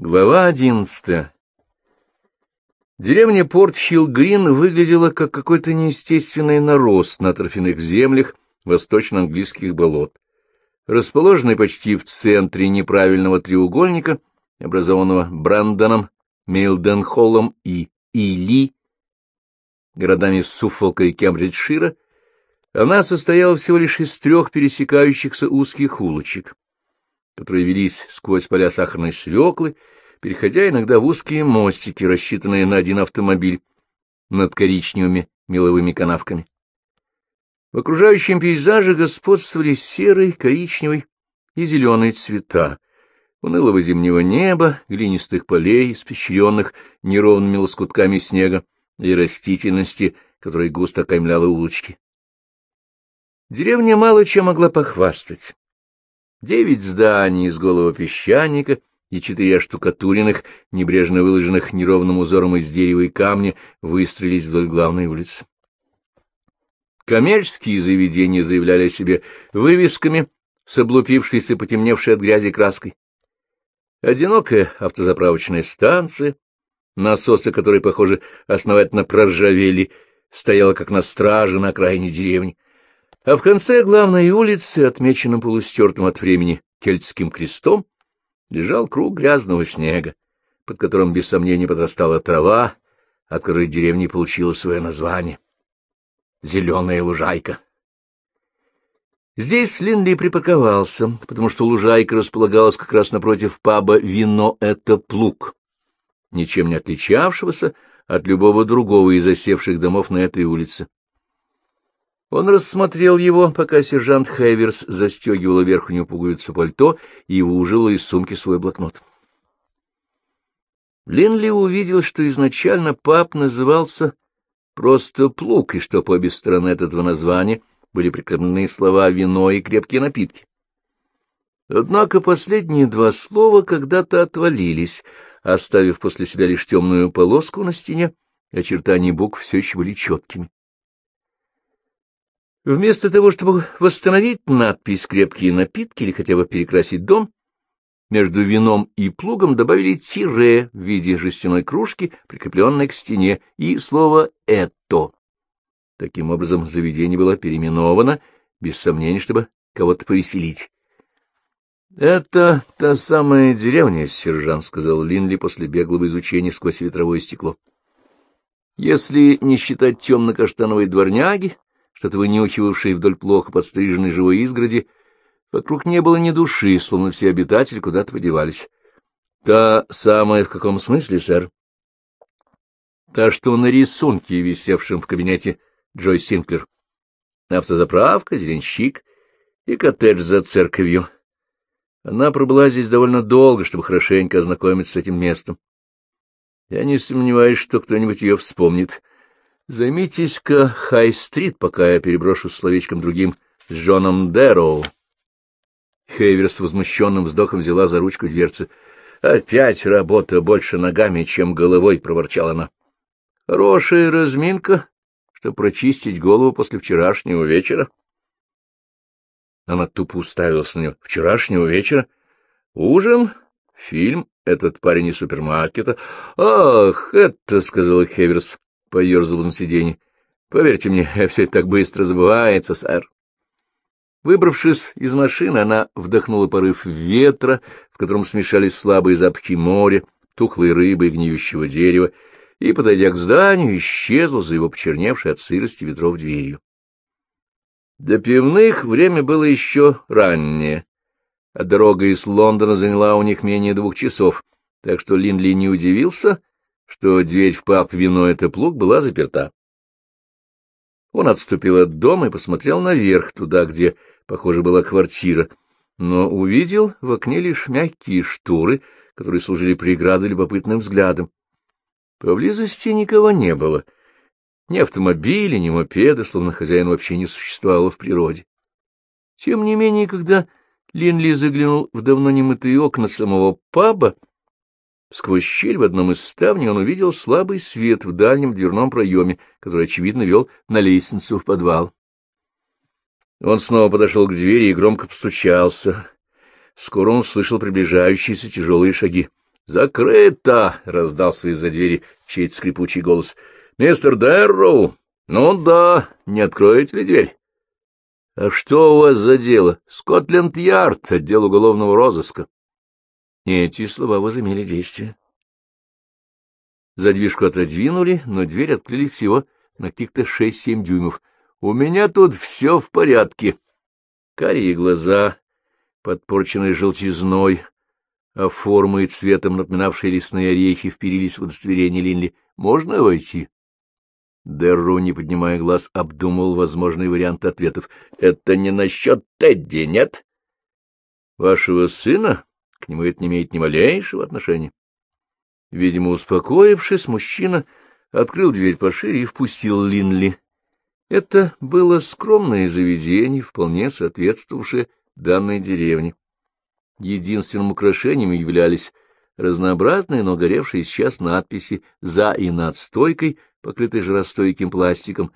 Глава одиннадцатая Деревня Порт-Хилл-Грин выглядела как какой-то неестественный нарост на торфяных землях восточно-английских болот. Расположенный почти в центре неправильного треугольника, образованного Брэндоном, Милденхоллом и Или, городами Суффолка и Кембриджшира, она состояла всего лишь из трех пересекающихся узких улочек которые велись сквозь поля сахарной свеклы, переходя иногда в узкие мостики, рассчитанные на один автомобиль, над коричневыми меловыми канавками. В окружающем пейзаже господствовали серый, коричневый и зеленый цвета, унылого зимнего неба, глинистых полей, испещренных неровными лоскутками снега и растительности, которая густо окаймляла улочки. Деревня мало чем могла похвастать. Девять зданий из голого песчаника и четыре оштукатуренных, небрежно выложенных неровным узором из дерева и камня, выстроились вдоль главной улицы. Коммерческие заведения заявляли о себе вывесками с облупившейся, потемневшей от грязи краской. Одинокая автозаправочная станция, насосы которой, похоже, основательно проржавели, стояла как на страже на окраине деревни а в конце главной улицы, отмеченном полустертым от времени кельтским крестом, лежал круг грязного снега, под которым без сомнения подрастала трава, от которой деревня получила свое название — Зеленая лужайка. Здесь Линли припарковался, потому что лужайка располагалась как раз напротив паба «Вино — это плуг», ничем не отличавшегося от любого другого из осевших домов на этой улице. Он рассмотрел его, пока сержант Хэверс застегивала верхнюю пуговицу пальто и выужила из сумки свой блокнот. Линли увидел, что изначально пап назывался просто «Плуг», и что по обе стороны от этого названия были прикреплены слова «вино» и «крепкие напитки». Однако последние два слова когда-то отвалились, оставив после себя лишь темную полоску на стене, очертания букв все еще были четкими. Вместо того, чтобы восстановить надпись «крепкие напитки» или хотя бы перекрасить дом, между вином и плугом добавили тире в виде жестяной кружки, прикрепленной к стене, и слово «это». Таким образом, заведение было переименовано, без сомнений, чтобы кого-то повеселить. — Это та самая деревня, — сержант сказал Линли после беглого изучения сквозь ветровое стекло. — Если не считать темно-каштановой дворняги, что-то вынюхивавшей вдоль плохо подстриженной живой изгороди, вокруг не было ни души, словно все обитатели куда-то подевались. — Та самая в каком смысле, сэр? — Та, что на рисунке, висевшем в кабинете Джой Синклер. Автозаправка, зеленщик и коттедж за церковью. Она пробыла здесь довольно долго, чтобы хорошенько ознакомиться с этим местом. Я не сомневаюсь, что кто-нибудь ее вспомнит. Займитесь-ка Хай-стрит, пока я переброшу словечком другим с Джоном Дэроу. Хейвер с возмущенным вздохом взяла за ручку дверцы. — Опять работа больше ногами, чем головой, — проворчала она. — Хорошая разминка, чтобы прочистить голову после вчерашнего вечера. Она тупо уставилась на него. — Вчерашнего вечера? Ужин? Фильм? Этот парень из супермаркета? — Ах, это, — сказала Хеверс поерзал на сиденье. — Поверьте мне, все это так быстро забывается, сэр. Выбравшись из машины, она вдохнула порыв ветра, в котором смешались слабые запахи моря, тухлой рыбы и гниющего дерева, и, подойдя к зданию, исчезла за его почерневшей от сырости ветров дверью. Для пивных время было еще раннее, а дорога из Лондона заняла у них менее двух часов, так что Линли не удивился, что дверь в паб «Вино — это плуг» была заперта. Он отступил от дома и посмотрел наверх, туда, где, похоже, была квартира, но увидел в окне лишь мягкие шторы, которые служили преградой любопытным взглядом. Поблизости никого не было. Ни автомобиля, ни мопеда, словно хозяин вообще не существовало в природе. Тем не менее, когда Линли заглянул в давно немытые окна самого паба, Сквозь щель в одном из ставней он увидел слабый свет в дальнем дверном проеме, который, очевидно, вел на лестницу в подвал. Он снова подошел к двери и громко постучался. Скоро он услышал приближающиеся тяжелые шаги. «Закрыто!» — раздался из-за двери чей-то скрипучий голос. «Мистер Дэрроу? Ну да, не откроете ли дверь?» «А что у вас за дело? Скотленд-Ярд, отдел уголовного розыска». Эти слова возымели действие. Задвижку отодвинули, но дверь открыли всего на каких-то шесть-семь дюймов. «У меня тут все в порядке». Карие глаза, подпорченные желтизной, а формой и цветом напоминавшие лесные орехи вперились в удостоверение Линли. «Можно войти?» Дерру, не поднимая глаз, обдумал возможные варианты ответов. «Это не насчет Тедди, нет?» «Вашего сына? К нему это не имеет ни малейшего отношения». Видимо, успокоившись, мужчина открыл дверь пошире и впустил Линли. Это было скромное заведение, вполне соответствовавшее данной деревне. Единственным украшением являлись разнообразные, но горевшие сейчас надписи «За» и «Над стойкой», покрытой жаростойким пластиком.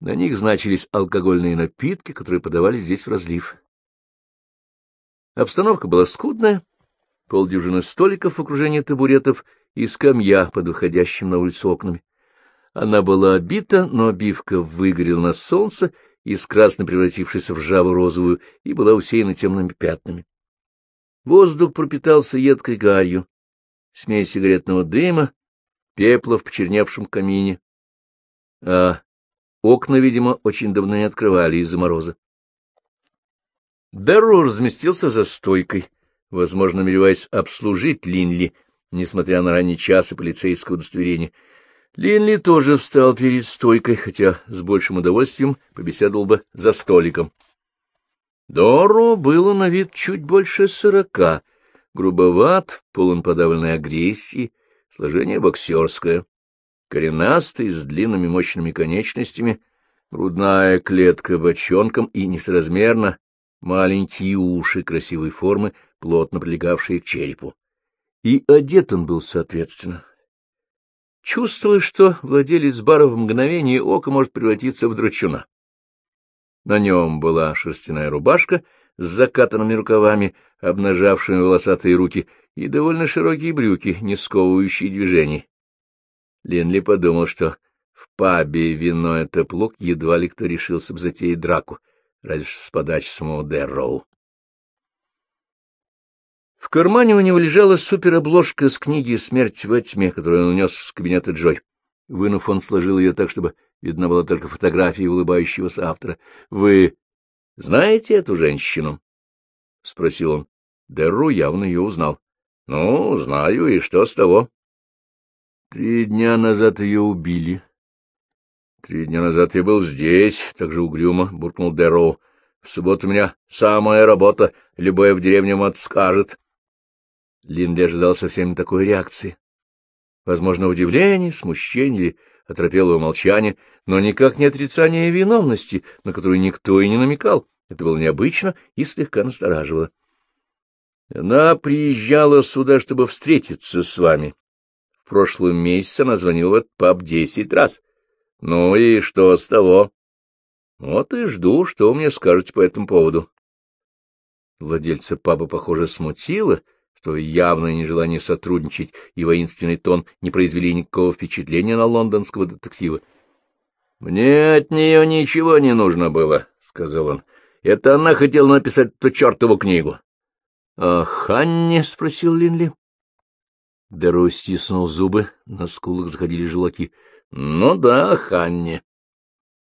На них значились алкогольные напитки, которые подавали здесь в разлив. Обстановка была скудная, полдюжины столиков в окружении табуретов и скамья под выходящим на улицу окнами. Она была обита, но обивка выгорела на солнце, из красной превратившись в ржавую розовую, и была усеяна темными пятнами. Воздух пропитался едкой гарью, смесь сигаретного дыма, пепла в почерневшем камине, а окна, видимо, очень давно не открывали из-за мороза. Дарро разместился за стойкой, возможно, намереваясь обслужить Линли, несмотря на ранний час и полицейское удостоверение. Линли тоже встал перед стойкой, хотя с большим удовольствием побеседовал бы за столиком. Доро было на вид чуть больше сорока, грубоват, полон подавленной агрессии, сложение боксерское, коренастый, с длинными мощными конечностями, грудная клетка бочонком и несоразмерно маленькие уши красивой формы, плотно прилегавшие к черепу. И одет он был соответственно. Чувствуя, что владелец бара в мгновение ока может превратиться в драчуна. На нем была шерстяная рубашка с закатанными рукавами, обнажавшими волосатые руки, и довольно широкие брюки, не сковывающие движений. Линли подумал, что в пабе вино — это плуг, едва ли кто решился бы затеять драку, разве что с подачи самого Дэрроу. В кармане у него лежала суперобложка с книги «Смерть во тьме», которую он унес с кабинета Джой. Вынув, он сложил ее так, чтобы видна была только фотография улыбающегося автора. — Вы знаете эту женщину? — спросил он. Дерру явно ее узнал. — Ну, знаю, и что с того? — Три дня назад ее убили. — Три дня назад я был здесь, — так же угрюмо буркнул Дерру. — В субботу у меня самая работа, любая в деревне мат скажет. Линли ожидал совсем не такой реакции. Возможно, удивление, смущение или оторопелого молчания, но никак не отрицание виновности, на которую никто и не намекал. Это было необычно и слегка настораживало. Она приезжала сюда, чтобы встретиться с вами. В прошлом месяце она звонила в этот паб десять раз. Ну и что с того? Вот и жду, что вы мне скажете по этому поводу. Владельца паба, похоже, смутило, что явное нежелание сотрудничать и воинственный тон не произвели никакого впечатления на лондонского детектива. — Мне от нее ничего не нужно было, — сказал он. — Это она хотела написать эту чертову книгу. — А Ханне? — спросил Линли. Даро стиснул зубы, на скулах заходили желаки. — Ну да, Ханне.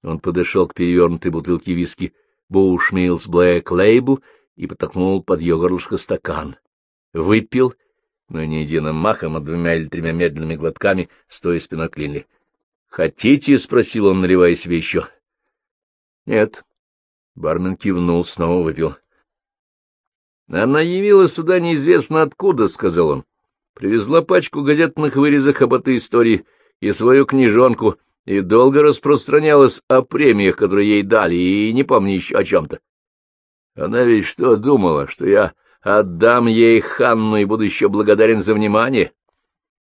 Он подошел к перевернутой бутылке виски Буушмилс Блэк Лейбл и потолкнул под ее горлышко стакан выпил, но не единым махом, а двумя или тремя медленными глотками, стоя спиной к Линли. — Хотите? — спросил он, наливая себе еще. — Нет. Бармен кивнул, снова выпил. — Она явилась сюда неизвестно откуда, — сказал он. Привезла пачку газетных вырезок об этой истории и свою книжонку, и долго распространялась о премиях, которые ей дали, и не помню еще о чем-то. Она ведь что думала, что я Отдам ей Ханну и буду еще благодарен за внимание.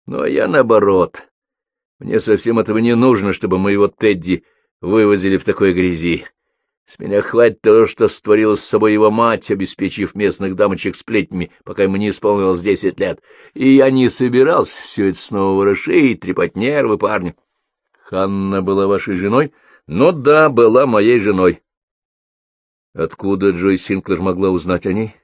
Но я наоборот. Мне совсем этого не нужно, чтобы моего Тедди вывозили в такой грязи. С меня хватит того, что створила с собой его мать, обеспечив местных дамочек сплетнями, пока ему не исполнилось десять лет. И я не собирался все это снова ворошить, трепать нервы парня. Ханна была вашей женой? Ну да, была моей женой. Откуда Джой Синклер могла узнать о ней?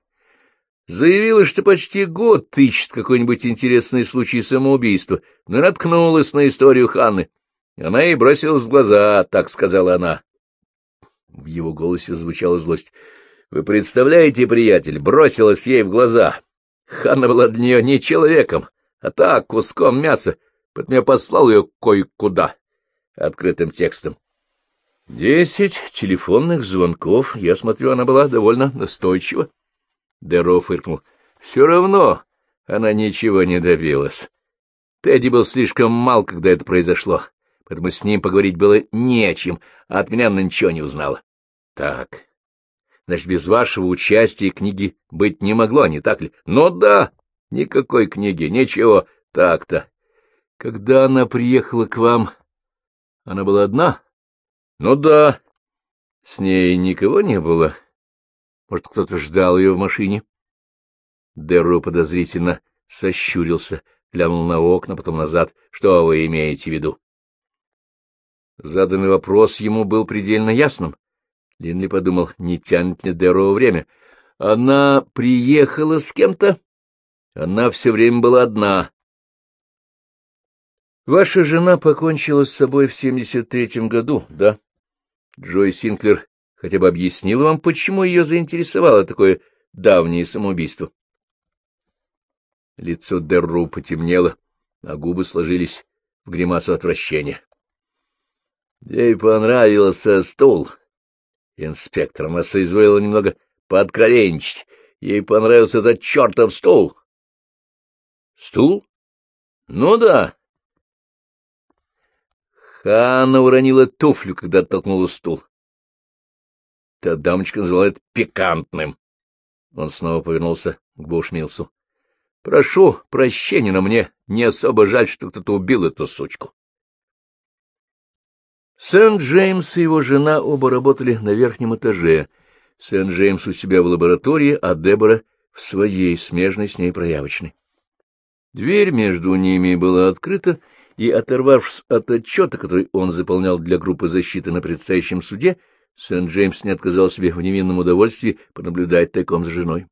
Заявила, что почти год ищет какой-нибудь интересный случай самоубийства, но наткнулась на историю Ханны. Она ей бросилась в глаза, так сказала она. В его голосе звучала злость. — Вы представляете, приятель, бросилась ей в глаза. Ханна была для нее не человеком, а так, куском мяса, поэтому я послал ее кое-куда, открытым текстом. Десять телефонных звонков, я смотрю, она была довольно настойчива. Деро фыркнул. — Все равно она ничего не добилась. Тедди был слишком мал, когда это произошло поэтому с ним поговорить было не о чем, а от меня она ничего не узнала. Так, значит, без вашего участия книги быть не могло, не так ли? Ну да, никакой книги, ничего, так-то. Когда она приехала к вам, она была одна? Ну да, с ней никого не было. Может, кто-то ждал ее в машине? Дерро подозрительно сощурился, глянул на окна, потом назад. Что вы имеете в виду? Заданный вопрос ему был предельно ясным. Линли подумал, не тянет ли Дэроу время. Она приехала с кем-то? Она все время была одна. Ваша жена покончила с собой в 73-м году, да? Джой Синклер хотя бы объяснила вам, почему ее заинтересовало такое давнее самоубийство. Лицо Дерру потемнело, а губы сложились в гримасу отвращения. Ей понравился стул. Инспектор, она соизволила немного пооткровенничать. Ей понравился этот чертов стул. Стул? Ну да. Ханна уронила туфлю, когда оттолкнула стул. Та дамочка назвала это пикантным. Он снова повернулся к Бушмилсу. — Прошу прощения, но мне не особо жаль, что кто-то убил эту сучку. Сент-Джеймс и его жена оба работали на верхнем этаже. Сент-Джеймс у себя в лаборатории, а Дебора в своей, смежной с ней проявочной. Дверь между ними была открыта, и, оторвавшись от отчета, который он заполнял для группы защиты на предстоящем суде, Сент-Джеймс не отказал себе в невинном удовольствии понаблюдать тайком за женой.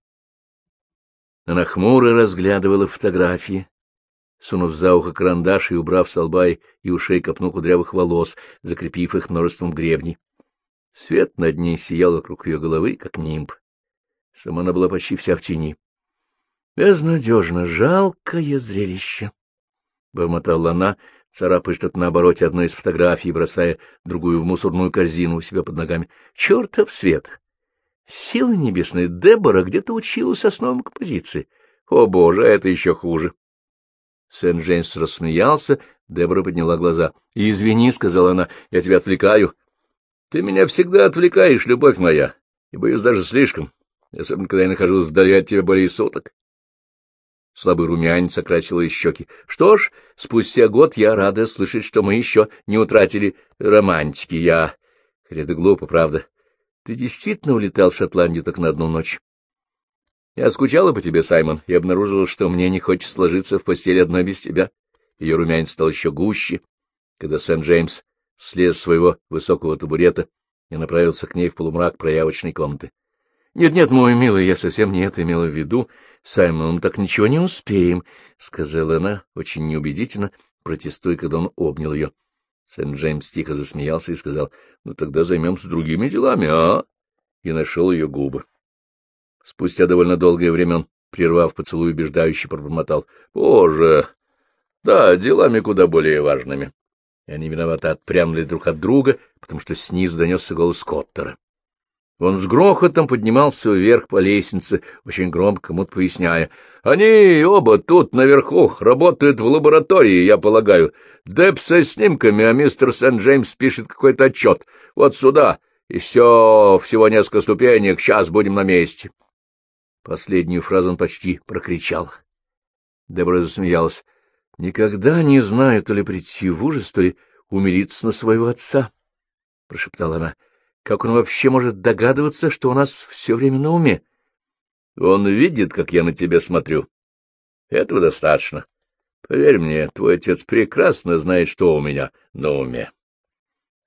Она хмуро разглядывала фотографии, сунув за ухо карандаш и убрав с лба и ушей копну кудрявых волос, закрепив их множеством гребней. Свет над ней сиял вокруг ее головы, как нимб. Сама она была почти вся в тени. Безнадежно жалкое зрелище. Бормотала она, царапая что-то на обороте одной из фотографий, бросая другую в мусорную корзину у себя под ногами. Чертов свет! Силы небесные, Дебора где-то училась основам композиции. О, боже, это еще хуже! Сент-Джеймс рассмеялся, Дебора подняла глаза. — Извини, — сказала она, — я тебя отвлекаю. — Ты меня всегда отвлекаешь, любовь моя, и боюсь даже слишком, особенно когда я нахожусь вдали от тебя более суток. Слабый румянец окрасил ее щеки. — Что ж, спустя год я рада слышать, что мы еще не утратили романтики. Я... Хотя это глупо, правда. Ты действительно улетал в Шотландию так на одну ночь? Я скучала по тебе, Саймон, и обнаружила, что мне не хочется ложиться в постель одной без тебя. Ее румянец стал еще гуще, когда Сент-Джеймс слез с своего высокого табурета и направился к ней в полумрак проявочной комнаты. «Нет, — Нет-нет, мой милый, я совсем не это имела в виду. Саймон, мы так ничего не успеем, — сказала она, очень неубедительно, протестуя, когда он обнял ее. Сент-Джеймс тихо засмеялся и сказал, — Ну, тогда займемся другими делами, а? И нашел ее губы. Спустя довольно долгое время он, прервав поцелуй, убеждающий, пробормотал. — Боже! Да, делами куда более важными. И они виновато отпрянули друг от друга, потому что снизу донесся голос Коттера. Он с грохотом поднимался вверх по лестнице, очень громко кому-то поясняя. — Они оба тут, наверху, работают в лаборатории, я полагаю. Деп со снимками, а мистер Сент-Джеймс пишет какой-то отчет. Вот сюда, и все, всего несколько ступенек, сейчас будем на месте. Последнюю фразу он почти прокричал. Дебора засмеялась. — Никогда не знаю, то ли прийти в ужас, то ли умилиться на своего отца, — прошептала она. Как он вообще может догадываться, что у нас все время на уме? Он видит, как я на тебя смотрю. Этого достаточно. Поверь мне, твой отец прекрасно знает, что у меня на уме.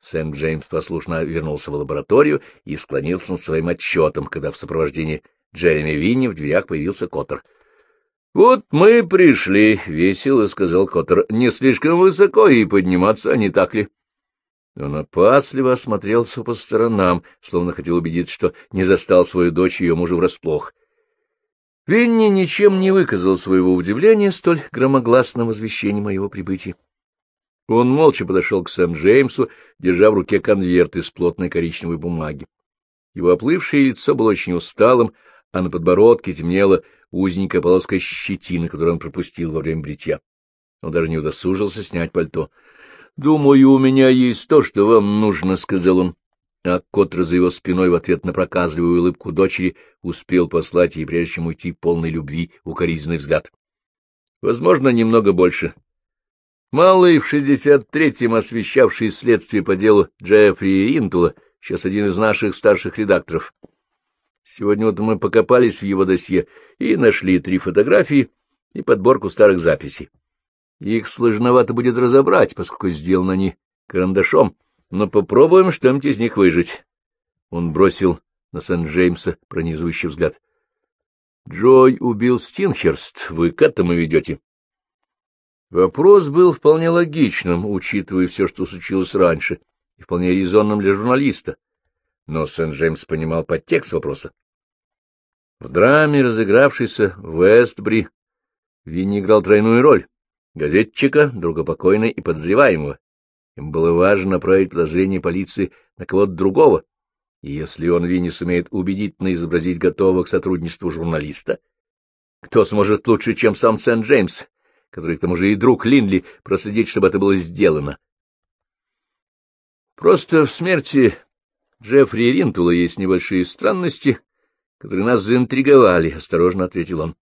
Сэм Джеймс послушно вернулся в лабораторию и склонился над своим отчетом, когда в сопровождении Джереми Винни в дверях появился Коттер. — Вот мы пришли, — весело сказал Коттер. — Не слишком высоко и подниматься, не так ли? Он опасливо осмотрелся по сторонам, словно хотел убедиться, что не застал свою дочь и ее мужа врасплох. Винни ничем не выказал своего удивления столь громогласного возвещения моего прибытия. Он молча подошел к Сэм Джеймсу, держа в руке конверт из плотной коричневой бумаги. Его оплывшее лицо было очень усталым, а на подбородке темнела узенькая полоска щетины, которую он пропустил во время бритья. Он даже не удосужился снять пальто. — Думаю, у меня есть то, что вам нужно, — сказал он. А Коттер за его спиной в ответ на проказливую улыбку дочери успел послать ей, прежде чем уйти полной любви, укоризненный взгляд. — Возможно, немного больше. Малый в шестьдесят третьем освещавший следствие по делу Джеффри Ринтула, сейчас один из наших старших редакторов. Сегодня вот мы покопались в его досье и нашли три фотографии и подборку старых записей. Их сложновато будет разобрать, поскольку сделаны они карандашом, но попробуем что-нибудь из них выжить. Он бросил на Сент-Джеймса пронизывающий взгляд. — Джой убил Стинхерст. Вы к этому ведете? Вопрос был вполне логичным, учитывая все, что случилось раньше, и вполне резонным для журналиста. Но Сент-Джеймс понимал подтекст вопроса. В драме, разыгравшейся в Вестбри, Винни играл тройную роль газетчика, друга покойной и подозреваемого. Им было важно направить подозрение полиции на кого-то другого, и если он, Винни, сумеет убедительно изобразить готового к сотрудничеству журналиста, кто сможет лучше, чем сам Сент-Джеймс, который, к тому же, и друг Линли, проследить, чтобы это было сделано? Просто в смерти Джеффри Ринтула есть небольшие странности, которые нас заинтриговали, — осторожно ответил он.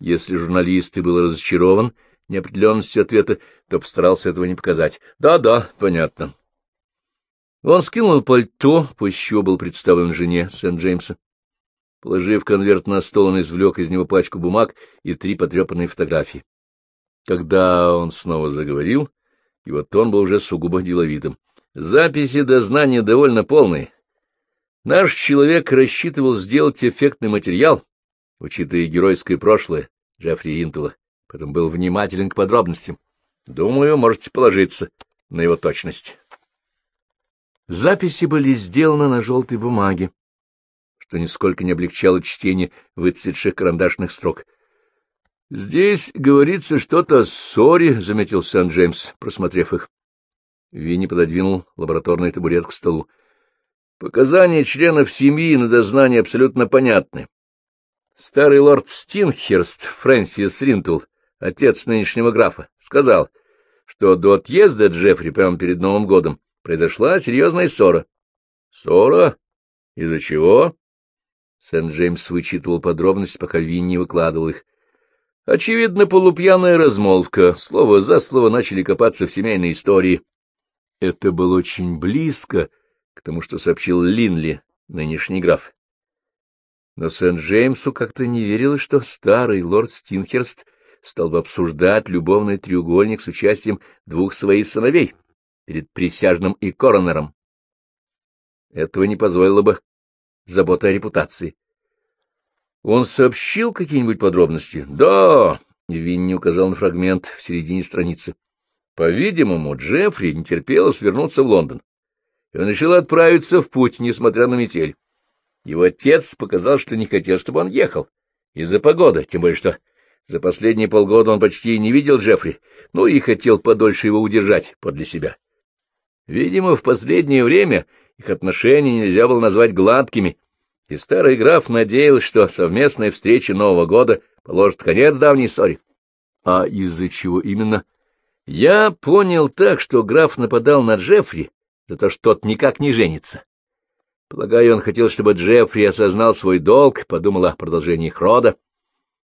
Если журналист и был разочарован неопределенностью ответа, то постарался этого не показать. Да, да, понятно. Он скинул пальто, после чего был представлен жене Сент-Джеймса. Положив конверт на стол, он извлек из него пачку бумаг и три потрепанные фотографии. Когда он снова заговорил, его тон был уже сугубо деловитым. Записи дознания довольно полные. Наш человек рассчитывал сделать эффектный материал, учитывая геройское прошлое Джеффри Ринтула поэтому был внимателен к подробностям. Думаю, можете положиться на его точность. Записи были сделаны на желтой бумаге, что нисколько не облегчало чтение выцветших карандашных строк. — Здесь говорится что-то о ссоре, — заметил Сент-Джеймс, просмотрев их. Винни пододвинул лабораторный табурет к столу. Показания членов семьи на дознание абсолютно понятны. Старый лорд Стинхерст, Фрэнсис Ринтул, отец нынешнего графа, сказал, что до отъезда Джеффри прямо перед Новым годом произошла серьезная ссора. — Ссора? Из-за чего? Сент-Джеймс вычитывал подробности, пока Винни выкладывал их. Очевидно, полупьяная размолвка. Слово за слово начали копаться в семейной истории. Это было очень близко к тому, что сообщил Линли, нынешний граф. Но Сент-Джеймсу как-то не верилось, что старый лорд Стинхерст стал бы обсуждать любовный треугольник с участием двух своих сыновей перед присяжным и коронером. Этого не позволило бы забота о репутации. Он сообщил какие-нибудь подробности? Да, Винни указал на фрагмент в середине страницы. По-видимому, Джеффри не терпело свернуться в Лондон, и он решил отправиться в путь, несмотря на метель. Его отец показал, что не хотел, чтобы он ехал, из-за погоды, тем более что за последние полгода он почти не видел Джеффри, ну и хотел подольше его удержать подле себя. Видимо, в последнее время их отношения нельзя было назвать гладкими, и старый граф надеялся, что совместная встреча Нового года положит конец давней ссоре. А из-за чего именно? Я понял так, что граф нападал на Джеффри за то, что тот никак не женится. Полагаю, он хотел, чтобы Джеффри осознал свой долг, подумал о продолжении их рода.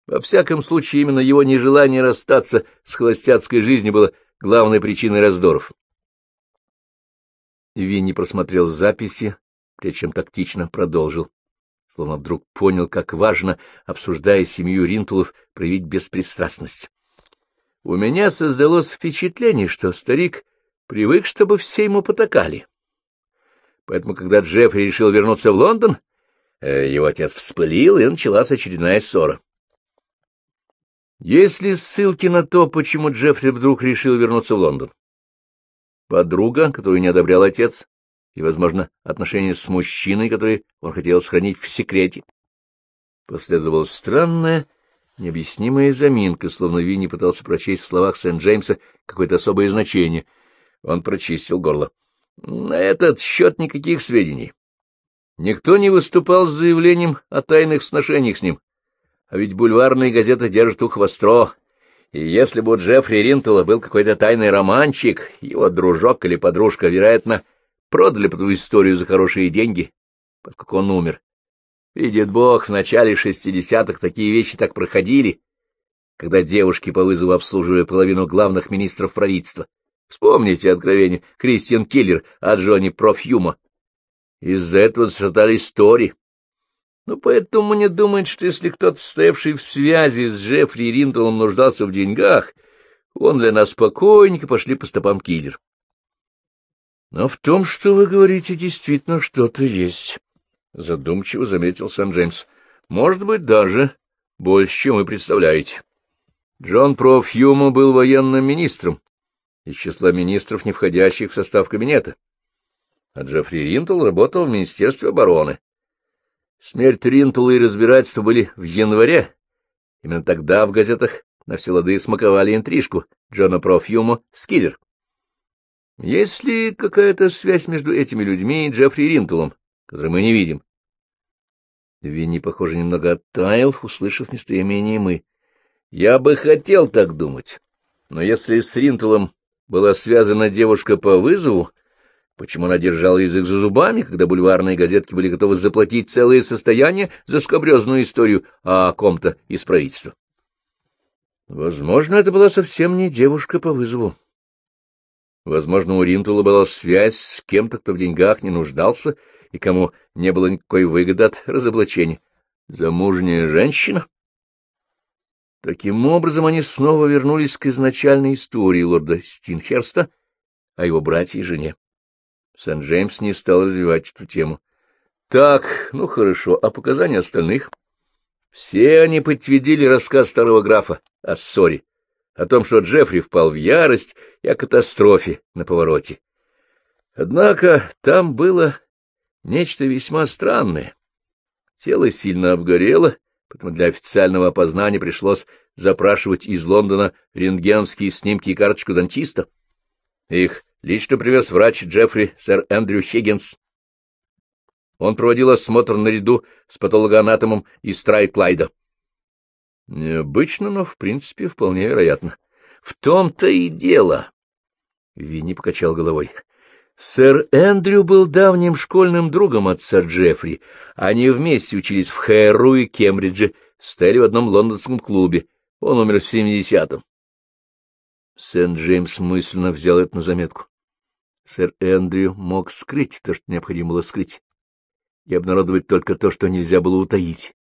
Во всяком случае, именно его нежелание расстаться с холостяцкой жизнью было главной причиной раздоров. Винни просмотрел записи, прежде чем тактично продолжил, словно вдруг понял, как важно, обсуждая семью Ринтулов, проявить беспристрастность. У меня создалось впечатление, что старик привык, чтобы все ему потакали. Поэтому, когда Джеффри решил вернуться в Лондон, э, его отец вспылил, и началась очередная ссора. Есть ли ссылки на то, почему Джеффри вдруг решил вернуться в Лондон? Подруга, которую не одобрял отец, и, возможно, отношения с мужчиной, который он хотел сохранить в секрете. Последовала странная, необъяснимая заминка, словно Винни пытался прочесть в словах Сент-Джеймса какое-то особое значение. Он прочистил горло. На этот счет никаких сведений. Никто не выступал с заявлением о тайных сношениях с ним. А ведь бульварные газеты держат ухо востро. И если бы у Джеффри Ринтула был какой-то тайный романчик, его дружок или подружка, вероятно, продали бы эту историю за хорошие деньги, поскольку он умер. Видит Бог, в начале шестидесятых такие вещи так проходили, когда девушки по вызову обслуживали половину главных министров правительства. Вспомните откровение Кристиан Киллер о Джонни Профьюма. Из-за этого зашатали истории. Но поэтому мне думает, что если кто-то, стоявший в связи с Джеффри Ринтулом, нуждался в деньгах, он для нас спокойненько пошли по стопам Киллер. Но в том, что вы говорите, действительно что-то есть, — задумчиво заметил сам Джеймс. Может быть, даже больше, чем вы представляете. Джон Профьюма был военным министром, из числа министров, не входящих в состав кабинета. А Джеффри Ринтул работал в Министерстве обороны. Смерть Ринтула и разбирательство были в январе. Именно тогда в газетах на все лады смаковали интрижку Джона Профьюма с. Есть ли какая-то связь между этими людьми и Джеффри Ринтулом, который мы не видим? Винни, похоже, немного оттаял, услышав местоимение «мы». Я бы хотел так думать, но если с Ринтулом была связана девушка по вызову, почему она держала язык за зубами, когда бульварные газетки были готовы заплатить целое состояние за скобрезную историю о ком-то из правительства? Возможно, это была совсем не девушка по вызову. Возможно, у Ринтула была связь с кем-то, кто в деньгах не нуждался и кому не было никакой выгоды от разоблачения. Замужняя женщина? Таким образом, они снова вернулись к изначальной истории лорда Стинхерста о его брате и жене. Сент-Джеймс не стал развивать эту тему. Так, ну хорошо, а показания остальных? Все они подтвердили рассказ старого графа о ссоре, о том, что Джеффри впал в ярость и о катастрофе на повороте. Однако там было нечто весьма странное. Тело сильно обгорело, Поэтому для официального опознания пришлось запрашивать из Лондона рентгеновские снимки и карточку дантиста. Их лично привез врач Джеффри, сэр Эндрю Хиггинс. Он проводил осмотр наряду с патологоанатомом из Страйклайда. Необычно, но, в принципе, вполне вероятно. В том-то и дело. Винни покачал головой. Сэр Эндрю был давним школьным другом отца Джеффри. Они вместе учились в Хэру и Кембридже, стояли в одном лондонском клубе. Он умер в семидесятом. Сент-Джеймс мысленно взял это на заметку. Сэр Эндрю мог скрыть то, что необходимо было скрыть, и обнародовать только то, что нельзя было утаить.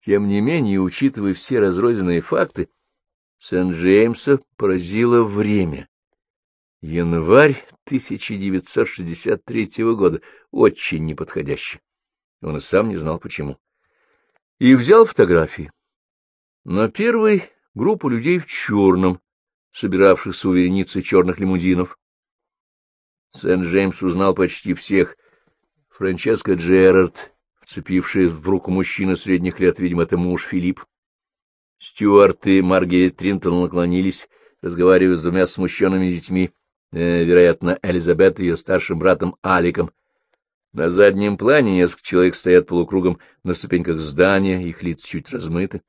Тем не менее, учитывая все разрозненные факты, Сент-Джеймса поразило время. Январь 1963 года, очень неподходящий. Он и сам не знал, почему. И взял фотографии. На первой — группу людей в черном, собиравшихся у вереницы черных лимузинов. Сент-Джеймс узнал почти всех. Франческо Джерард, вцепивший в руку мужчины средних лет, видимо, это муж Филипп. Стюарт и Маргарет Тринтон наклонились, разговаривая с двумя смущенными детьми э, вероятно, Элизабет и ее старшим братом Аликом. На заднем плане несколько человек стоят полукругом на ступеньках здания, их лица чуть размыты.